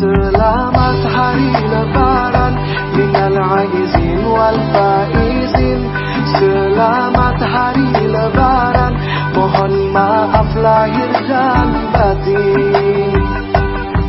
Selamat hari lebaran Minal aizin wal faizin Selamat hari lebaran Mohon maaf lahir dan batin.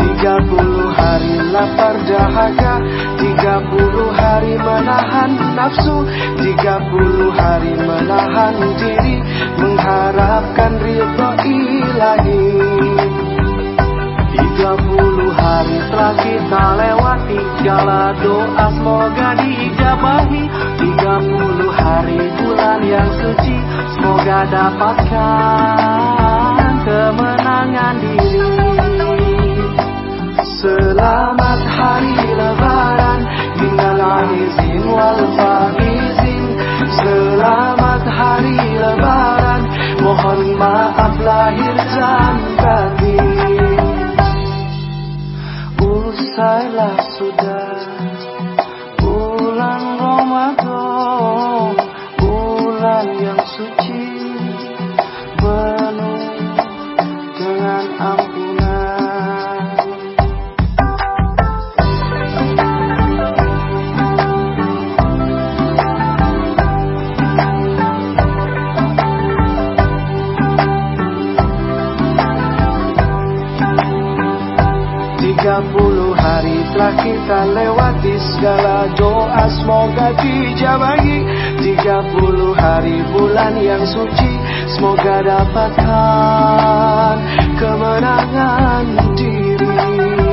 Tiga puluh hari lapar dahaga Tiga puluh hari menahan nafsu Tiga puluh hari menahan diri Mengharapkan ridho ilahi hari telah kita lewati Segala doa semoga diijabahi Tiga puluh hari bulan yang suci Semoga dapatkan kemenangan diri. Selamat hari lebaran Minal aizin wal faizin Selamat hari lebaran Mohon maaf lahir dan batin entahlah sudah. Puluh hari telah kita lewati segala doa. Semoga dijabahi Tiga puluh hari bulan yang suci. Semoga dapatkan kemenangan diri